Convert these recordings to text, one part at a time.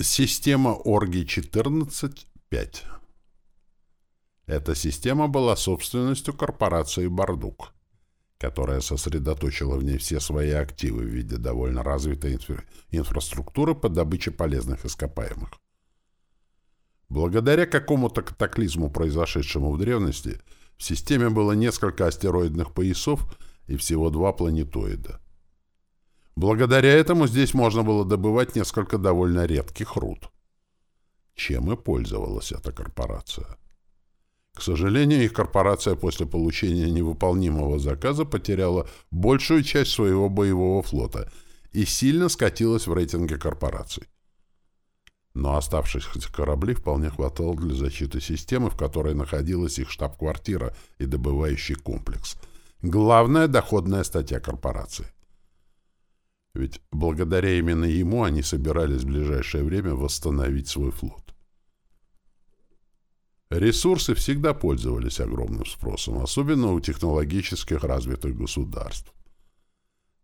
Система Орги-14-5 Эта система была собственностью корпорации «Бардук», которая сосредоточила в ней все свои активы в виде довольно развитой инфра инфраструктуры по добыче полезных ископаемых. Благодаря какому-то катаклизму, произошедшему в древности, в системе было несколько астероидных поясов и всего два планетоида – Благодаря этому здесь можно было добывать несколько довольно редких руд. Чем и пользовалась эта корпорация. К сожалению, их корпорация после получения невыполнимого заказа потеряла большую часть своего боевого флота и сильно скатилась в рейтинге корпораций. Но оставшихся кораблей вполне хватало для защиты системы, в которой находилась их штаб-квартира и добывающий комплекс. Главная доходная статья корпорации. Ведь благодаря именно ему они собирались в ближайшее время восстановить свой флот. Ресурсы всегда пользовались огромным спросом, особенно у технологических развитых государств.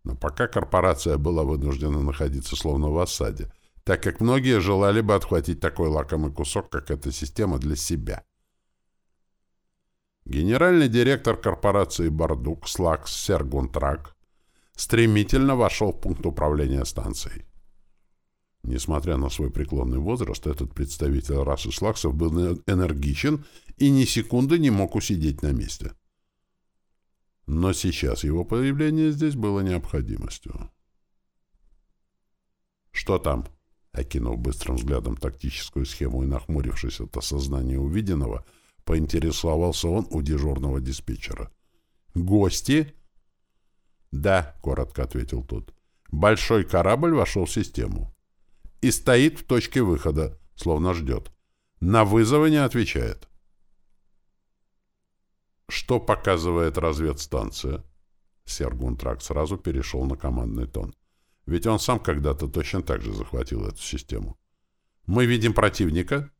Но пока корпорация была вынуждена находиться словно в осаде, так как многие желали бы отхватить такой лакомый кусок, как эта система, для себя. Генеральный директор корпорации «Бардук» Слакс Сергунтрак стремительно вошел в пункт управления станцией. Несмотря на свой преклонный возраст, этот представитель расы слаксов был энергичен и ни секунды не мог усидеть на месте. Но сейчас его появление здесь было необходимостью. «Что там?» Окинув быстрым взглядом тактическую схему и нахмурившись от осознания увиденного, поинтересовался он у дежурного диспетчера. «Гости?» «Да», — коротко ответил тот. «Большой корабль вошел в систему. И стоит в точке выхода, словно ждет. На вызовы не отвечает». «Что показывает разведстанция?» Сергунтрак сразу перешел на командный тон. Ведь он сам когда-то точно так же захватил эту систему. «Мы видим противника?»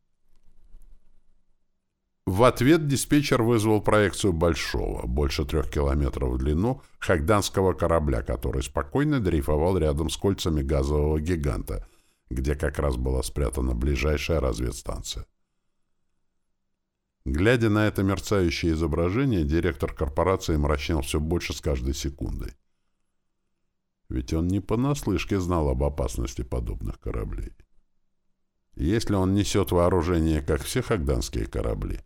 В ответ диспетчер вызвал проекцию большого, больше трех километров в длину, хагданского корабля, который спокойно дрейфовал рядом с кольцами газового гиганта, где как раз была спрятана ближайшая разведстанция. Глядя на это мерцающее изображение, директор корпорации мрачнел все больше с каждой секундой. Ведь он не понаслышке знал об опасности подобных кораблей. Если он несет вооружение, как все хагданские корабли,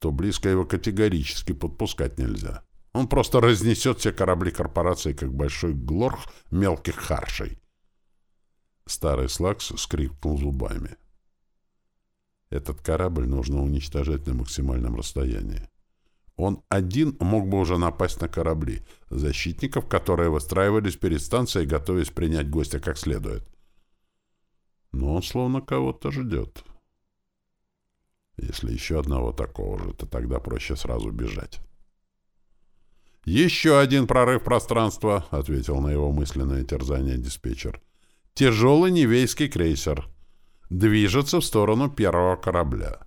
то близко его категорически подпускать нельзя. Он просто разнесет все корабли корпорации, как большой глорх мелких харшей. Старый Слакс скрипнул зубами. Этот корабль нужно уничтожать на максимальном расстоянии. Он один мог бы уже напасть на корабли, защитников, которые выстраивались перед станцией, готовясь принять гостя как следует. Но он словно кого-то ждет. Если еще одного такого же, то тогда проще сразу бежать. «Еще один прорыв пространства», — ответил на его мысленное терзание диспетчер. «Тяжелый невейский крейсер. Движется в сторону первого корабля».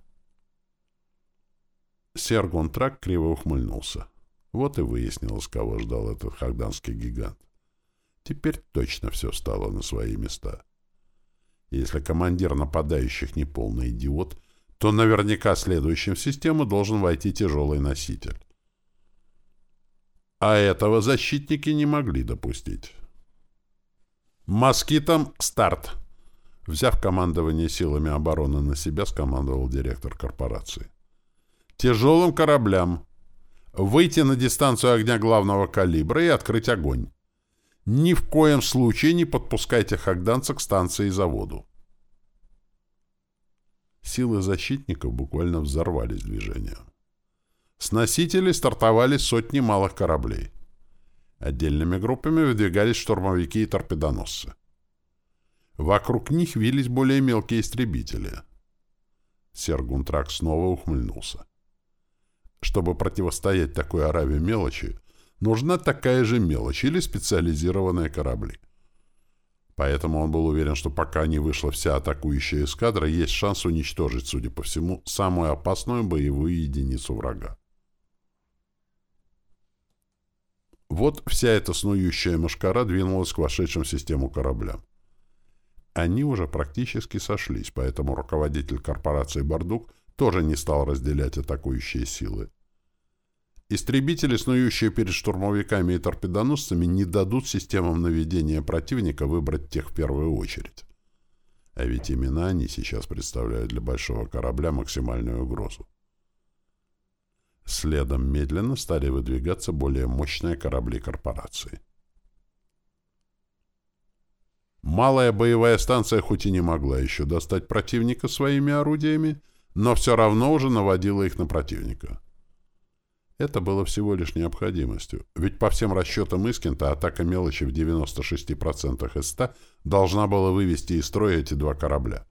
Сергунтрак криво ухмыльнулся. Вот и выяснилось, кого ждал этот хагданский гигант. Теперь точно все встало на свои места. Если командир нападающих не полный идиот, то наверняка следующим в систему должен войти тяжелый носитель. А этого защитники не могли допустить. «Москитом старт!» Взяв командование силами обороны на себя, скомандовал директор корпорации. «Тяжелым кораблям. Выйти на дистанцию огня главного калибра и открыть огонь. Ни в коем случае не подпускайте хагданца к станции и заводу. Силы защитников буквально взорвались движением. С носителей стартовали сотни малых кораблей. Отдельными группами выдвигались штурмовики и торпедоносцы. Вокруг них вились более мелкие истребители. Сергунтрак снова ухмыльнулся. Чтобы противостоять такой ораве мелочи, нужна такая же мелочь или специализированные корабли. Поэтому он был уверен, что пока не вышла вся атакующая эскадра, есть шанс уничтожить, судя по всему, самую опасную боевую единицу врага. Вот вся эта снующая мошкара двинулась к вошедшим в систему кораблям. Они уже практически сошлись, поэтому руководитель корпорации «Бардук» тоже не стал разделять атакующие силы. Истребители, снующие перед штурмовиками и торпедоносцами, не дадут системам наведения противника выбрать тех в первую очередь. А ведь именно они сейчас представляют для большого корабля максимальную угрозу. Следом медленно стали выдвигаться более мощные корабли корпорации. Малая боевая станция хоть и не могла еще достать противника своими орудиями, но все равно уже наводила их на противника. Это было всего лишь необходимостью, ведь по всем расчетам Искента атака мелочи в 96% из 100 должна была вывести из строя эти два корабля.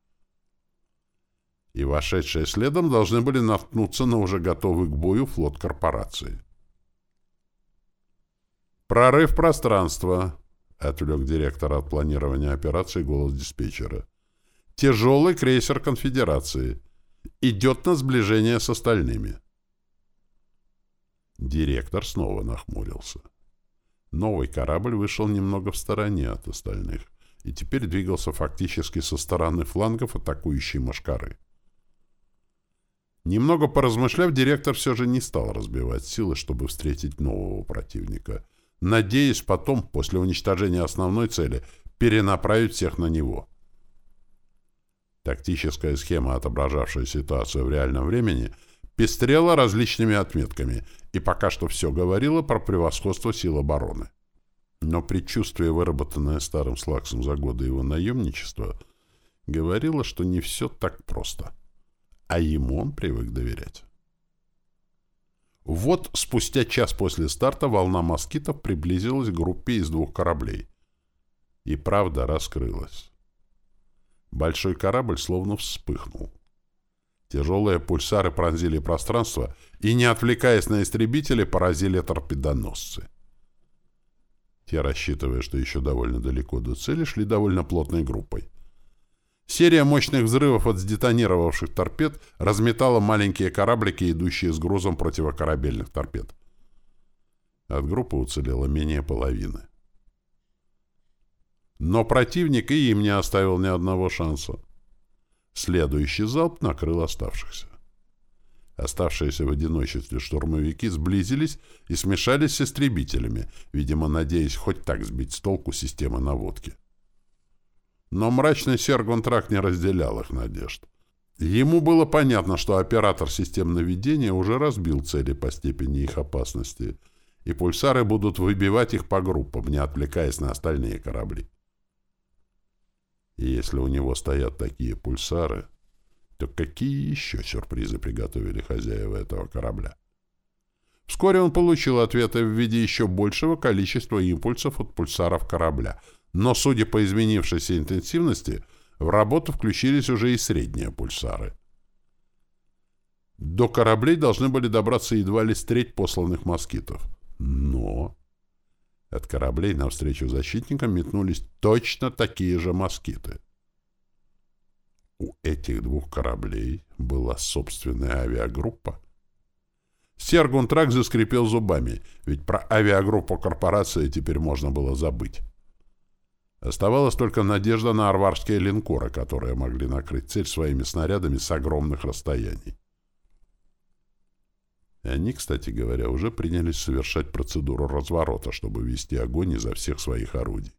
И вошедшие следом должны были наткнуться на уже готовый к бою флот корпорации. «Прорыв пространства», — отвлек директор от планирования операции голос диспетчера. «Тяжелый крейсер конфедерации. Идет на сближение с остальными». Директор снова нахмурился. Новый корабль вышел немного в стороне от остальных и теперь двигался фактически со стороны флангов атакующей Машкары. Немного поразмышляв, директор все же не стал разбивать силы, чтобы встретить нового противника, надеясь потом, после уничтожения основной цели, перенаправить всех на него. Тактическая схема, отображавшая ситуацию в реальном времени — пестрела различными отметками, и пока что все говорило про превосходство сил обороны. Но предчувствие, выработанное старым Слаксом за годы его наемничества, говорило, что не все так просто. А ему он привык доверять. Вот спустя час после старта волна москитов приблизилась к группе из двух кораблей. И правда раскрылась. Большой корабль словно вспыхнул. Тяжелые пульсары пронзили пространство и, не отвлекаясь на истребители, поразили торпедоносцы. Те, рассчитывая, что еще довольно далеко до цели, шли довольно плотной группой. Серия мощных взрывов от сдетонировавших торпед разметала маленькие кораблики, идущие с грузом противокорабельных торпед. От группы уцелело менее половины. Но противник и им не оставил ни одного шанса. Следующий залп накрыл оставшихся. Оставшиеся в одиночестве штурмовики сблизились и смешались с истребителями, видимо, надеясь хоть так сбить с толку системы наводки. Но мрачный Сергонтрак не разделял их надежд. Ему было понятно, что оператор систем наведения уже разбил цели по степени их опасности, и пульсары будут выбивать их по группам, не отвлекаясь на остальные корабли. И если у него стоят такие пульсары, то какие еще сюрпризы приготовили хозяева этого корабля? Вскоре он получил ответы в виде еще большего количества импульсов от пульсаров корабля, но, судя по изменившейся интенсивности, в работу включились уже и средние пульсары. До кораблей должны были добраться едва ли треть посланных москитов. Но от кораблей навстречу защитникам метнулись точно такие же москиты. У этих двух кораблей была собственная авиагруппа. Сергунтрак заскрипел зубами, ведь про авиагруппу корпорации теперь можно было забыть. Оставалась только надежда на арварские линкоры, которые могли накрыть цель своими снарядами с огромных расстояний. И они, кстати говоря, уже принялись совершать процедуру разворота, чтобы вести огонь изо всех своих орудий.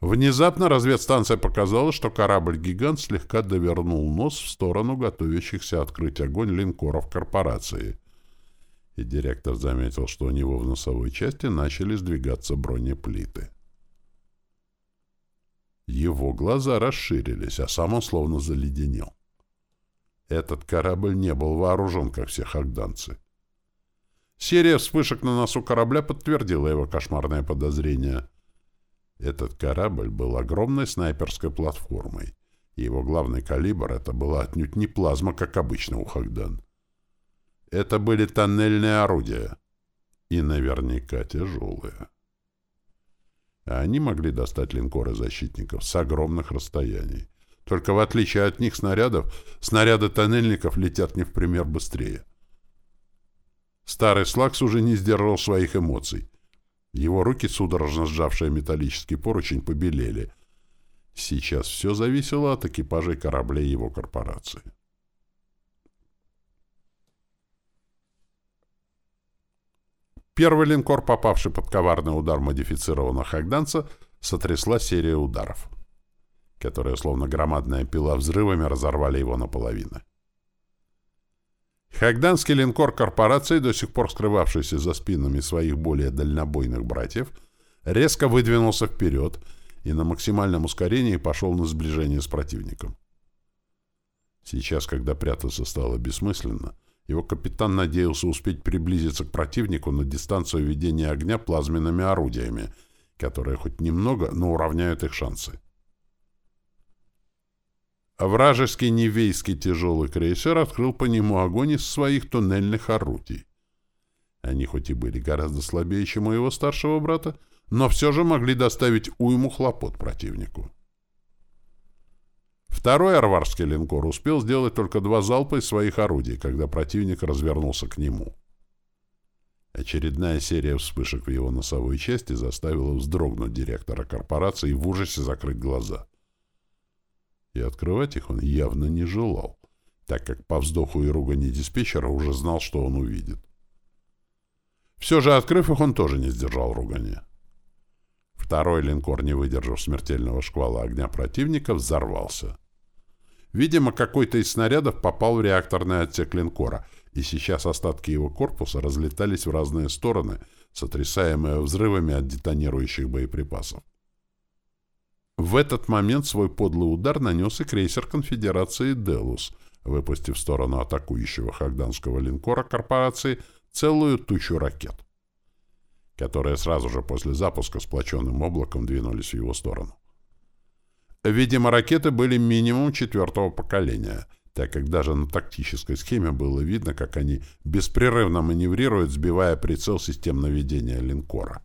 Внезапно разведстанция показала, что корабль-гигант слегка довернул нос в сторону готовящихся открыть огонь линкоров корпорации. И директор заметил, что у него в носовой части начали сдвигаться бронеплиты. Его глаза расширились, а сам он словно заледенел. Этот корабль не был вооружен, как все хагданцы. Серия вспышек на носу корабля подтвердила его кошмарное подозрение. Этот корабль был огромной снайперской платформой, и его главный калибр — это была отнюдь не плазма, как обычно у Хагдан. Это были тоннельные орудия, и наверняка тяжелые. А они могли достать линкоры защитников с огромных расстояний. Только в отличие от них снарядов, снаряды тоннельников летят не в пример быстрее. Старый Слакс уже не сдержал своих эмоций. Его руки, судорожно сжавшие металлический поручень, побелели. Сейчас все зависело от экипажей кораблей его корпорации. Первый линкор, попавший под коварный удар модифицированного хагданца, сотрясла серия ударов, которые, словно громадная пила взрывами, разорвали его наполовину. Хагданский линкор корпорации, до сих пор скрывавшийся за спинами своих более дальнобойных братьев, резко выдвинулся вперед и на максимальном ускорении пошел на сближение с противником. Сейчас, когда прятаться стало бессмысленно, его капитан надеялся успеть приблизиться к противнику на дистанцию ведения огня плазменными орудиями, которые хоть немного, но уравняют их шансы. А вражеский Невейский тяжелый крейсер открыл по нему огонь из своих туннельных орудий. Они хоть и были гораздо слабее, чем у его старшего брата, но все же могли доставить уйму хлопот противнику. Второй арварский линкор успел сделать только два залпа из своих орудий, когда противник развернулся к нему. Очередная серия вспышек в его носовой части заставила вздрогнуть директора корпорации и в ужасе закрыть глаза. И открывать их он явно не желал, так как по вздоху и ругани диспетчера уже знал, что он увидит. Все же, открыв их, он тоже не сдержал ругани. Второй линкор, не выдержав смертельного шквала огня противника, взорвался. Видимо, какой-то из снарядов попал в реакторный отсек линкора, и сейчас остатки его корпуса разлетались в разные стороны, сотрясаемые взрывами от детонирующих боеприпасов. В этот момент свой подлый удар нанес и крейсер конфедерации «Делус», выпустив в сторону атакующего хагданского линкора корпорации целую тучу ракет, которые сразу же после запуска сплоченным облаком двинулись в его сторону. Видимо, ракеты были минимум четвертого поколения, так как даже на тактической схеме было видно, как они беспрерывно маневрируют, сбивая прицел систем наведения линкора.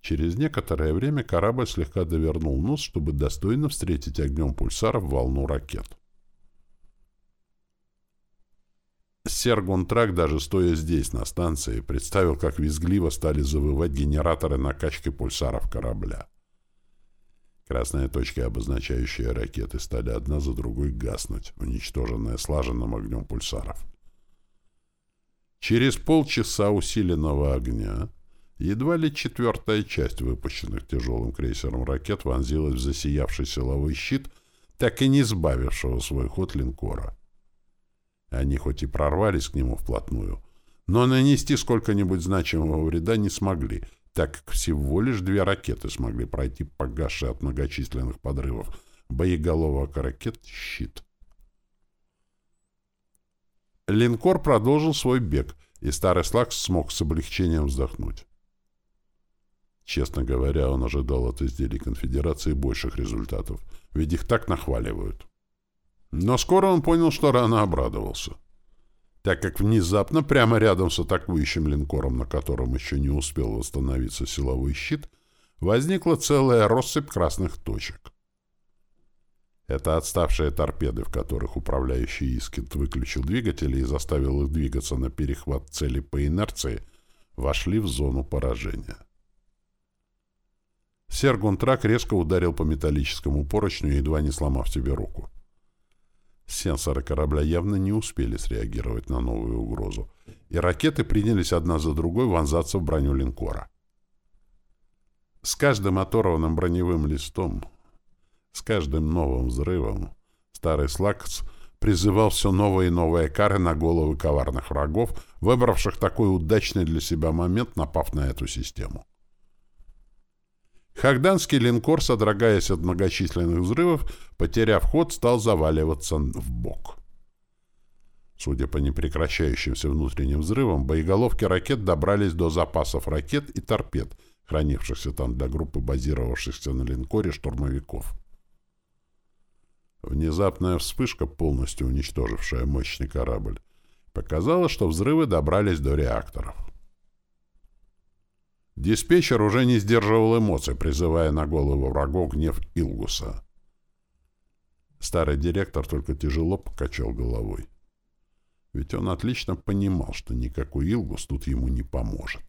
Через некоторое время корабль слегка довернул нос, чтобы достойно встретить огнем пульсаров волну ракет. Сергунтрак, даже стоя здесь, на станции, представил, как визгливо стали завывать генераторы накачки пульсаров корабля. Красные точки, обозначающие ракеты, стали одна за другой гаснуть, уничтоженные слаженным огнем пульсаров. Через полчаса усиленного огня едва ли четвертая часть выпущенных тяжелым крейсером ракет вонзилась в засиявший силовой щит, так и не сбавившего свой ход линкора. Они хоть и прорвались к нему вплотную, но нанести сколько-нибудь значимого вреда не смогли — так как всего лишь две ракеты смогли пройти погасший от многочисленных подрывов боеголовок ракет щит. Линкор продолжил свой бег, и старый Слакс смог с облегчением вздохнуть. Честно говоря, он ожидал от изделий конфедерации больших результатов, ведь их так нахваливают. Но скоро он понял, что рано обрадовался так как внезапно прямо рядом с атакующим линкором, на котором еще не успел восстановиться силовой щит, возникла целая россыпь красных точек. Это отставшие торпеды, в которых управляющий Искент выключил двигатели и заставил их двигаться на перехват цели по инерции, вошли в зону поражения. Сергунтрак резко ударил по металлическому поручню, едва не сломав себе руку. Сенсоры корабля явно не успели среагировать на новую угрозу, и ракеты принялись одна за другой вонзаться в броню линкора. С каждым оторванным броневым листом, с каждым новым взрывом, старый Слакс призывал все новые и новые кары на головы коварных врагов, выбравших такой удачный для себя момент, напав на эту систему. Хагданский линкор, содрогаясь от многочисленных взрывов, потеряв ход, стал заваливаться в бок. Судя по непрекращающимся внутренним взрывам, боеголовки ракет добрались до запасов ракет и торпед, хранившихся там для группы базировавшихся на линкоре штурмовиков. Внезапная вспышка, полностью уничтожившая мощный корабль, показала, что взрывы добрались до реакторов. Диспетчер уже не сдерживал эмоций, призывая на голову врагов гнев Илгуса. Старый директор только тяжело покачал головой. Ведь он отлично понимал, что никакой Илгус тут ему не поможет.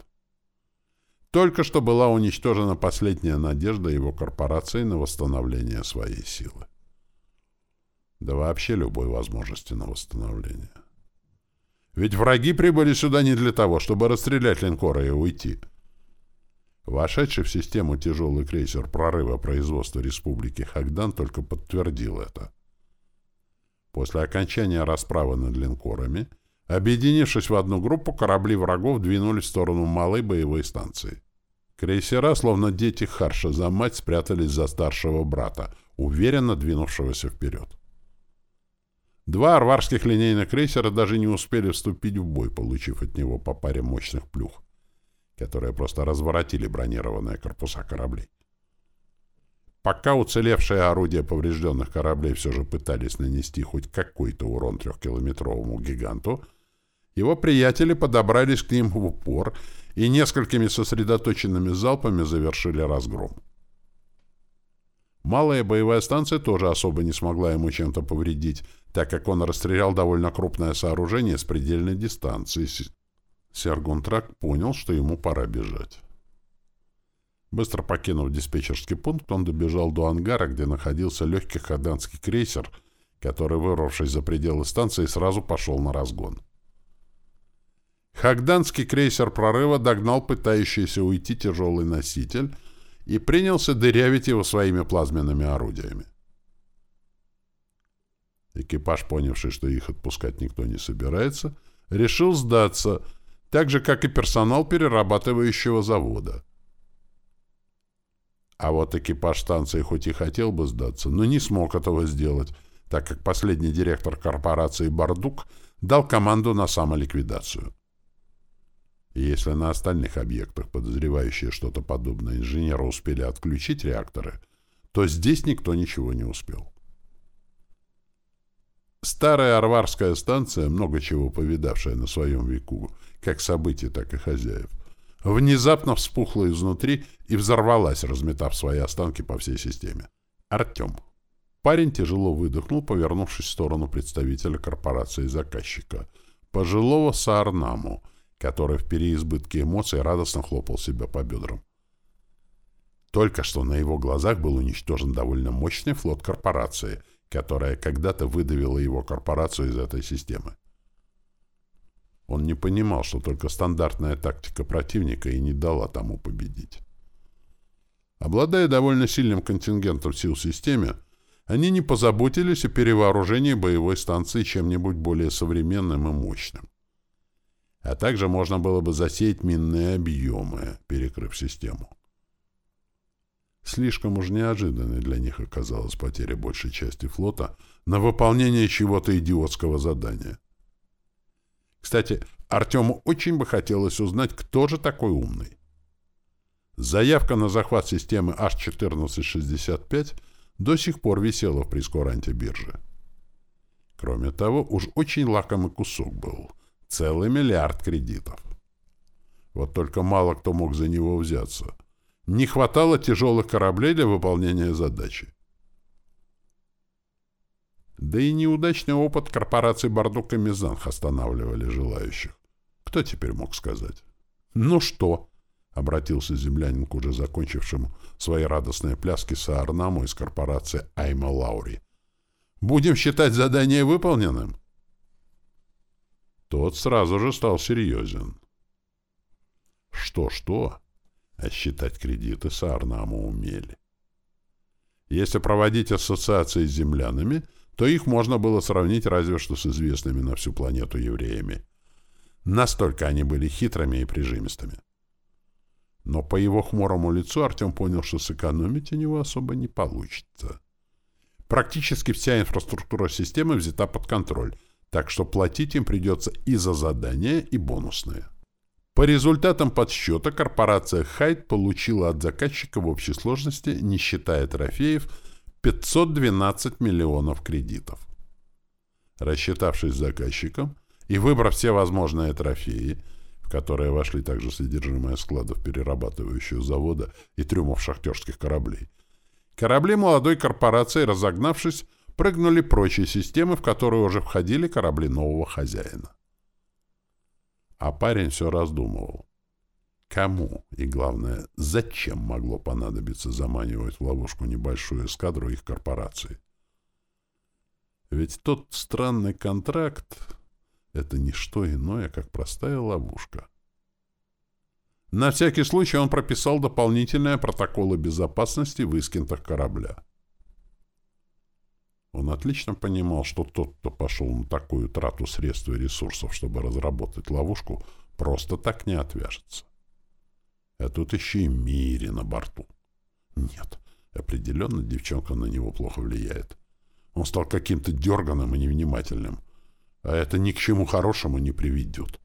Только что была уничтожена последняя надежда его корпорации на восстановление своей силы. Да вообще любой возможности на восстановление. Ведь враги прибыли сюда не для того, чтобы расстрелять линкоры и уйти. Вошедший в систему тяжелый крейсер прорыва производства Республики Хагдан только подтвердил это. После окончания расправы над линкорами, объединившись в одну группу, корабли врагов двинулись в сторону малой боевой станции. Крейсера, словно дети Харша за мать, спрятались за старшего брата, уверенно двинувшегося вперед. Два арварских линейных крейсера даже не успели вступить в бой, получив от него по паре мощных плюх, которые просто разворотили бронированные корпуса кораблей. Пока уцелевшие орудия поврежденных кораблей все же пытались нанести хоть какой-то урон трехкилометровому гиганту, его приятели подобрались к ним в упор и несколькими сосредоточенными залпами завершили разгром. Малая боевая станция тоже особо не смогла ему чем-то повредить, так как он расстрелял довольно крупное сооружение с предельной дистанции. Сергунтрак понял, что ему пора бежать. Быстро покинув диспетчерский пункт, он добежал до ангара, где находился легкий хаданский крейсер, который, вырвавшись за пределы станции, сразу пошел на разгон. Хагданский крейсер прорыва догнал пытающийся уйти тяжелый носитель и принялся дырявить его своими плазменными орудиями. Экипаж, понявший, что их отпускать никто не собирается, решил сдаться, так же, как и персонал перерабатывающего завода. А вот экипаж станции хоть и хотел бы сдаться, но не смог этого сделать, так как последний директор корпорации «Бардук» дал команду на самоликвидацию. Если на остальных объектах, подозревающие что-то подобное, инженеры успели отключить реакторы, то здесь никто ничего не успел. Старая Арварская станция, много чего повидавшая на своем веку, как событий, так и хозяев, внезапно вспухла изнутри и взорвалась, разметав свои останки по всей системе. Артем. Парень тяжело выдохнул, повернувшись в сторону представителя корпорации заказчика, пожилого Саарнаму, который в переизбытке эмоций радостно хлопал себя по бедрам. Только что на его глазах был уничтожен довольно мощный флот корпорации, которая когда-то выдавила его корпорацию из этой системы. Он не понимал, что только стандартная тактика противника и не дала тому победить. Обладая довольно сильным контингентом сил в системе, они не позаботились о перевооружении боевой станции чем-нибудь более современным и мощным. А также можно было бы засеять минные объемы, перекрыв систему. Слишком уж неожиданной для них оказалась потеря большей части флота на выполнение чего-то идиотского задания. Кстати, Артему очень бы хотелось узнать, кто же такой умный. Заявка на захват системы H1465 до сих пор висела в прескуранте биржи. Кроме того, уж очень лакомый кусок был — Целый миллиард кредитов. Вот только мало кто мог за него взяться. Не хватало тяжелых кораблей для выполнения задачи. Да и неудачный опыт корпорации «Бардук» и «Мизанх» останавливали желающих. Кто теперь мог сказать? «Ну что?» — обратился землянин к уже закончившему свои радостные пляски Саарнаму из корпорации «Айма Лаури». «Будем считать задание выполненным?» Тот сразу же стал серьезен. Что-что, а считать кредиты Саарнаму умели. Если проводить ассоциации с землянами, то их можно было сравнить разве что с известными на всю планету евреями. Настолько они были хитрыми и прижимистыми. Но по его хмурому лицу Артем понял, что сэкономить у него особо не получится. Практически вся инфраструктура системы взята под контроль — так что платить им придется и за задания, и бонусные. По результатам подсчета корпорация Хайт получила от заказчика в общей сложности, не считая трофеев, 512 миллионов кредитов. Рассчитавшись с заказчиком и выбрав все возможные трофеи, в которые вошли также содержимое складов перерабатывающего завода и трюмов шахтерских кораблей, корабли молодой корпорации, разогнавшись, прыгнули прочие системы, в которые уже входили корабли нового хозяина. А парень все раздумывал. Кому и, главное, зачем могло понадобиться заманивать в ловушку небольшую эскадру их корпорации? Ведь тот странный контракт — это не что иное, как простая ловушка. На всякий случай он прописал дополнительные протоколы безопасности в искинтах корабля. Он отлично понимал, что тот, кто пошел на такую трату средств и ресурсов, чтобы разработать ловушку, просто так не отвяжется. А тут еще и Мири на борту. Нет, определенно девчонка на него плохо влияет. Он стал каким-то дерганым и невнимательным. А это ни к чему хорошему не приведет.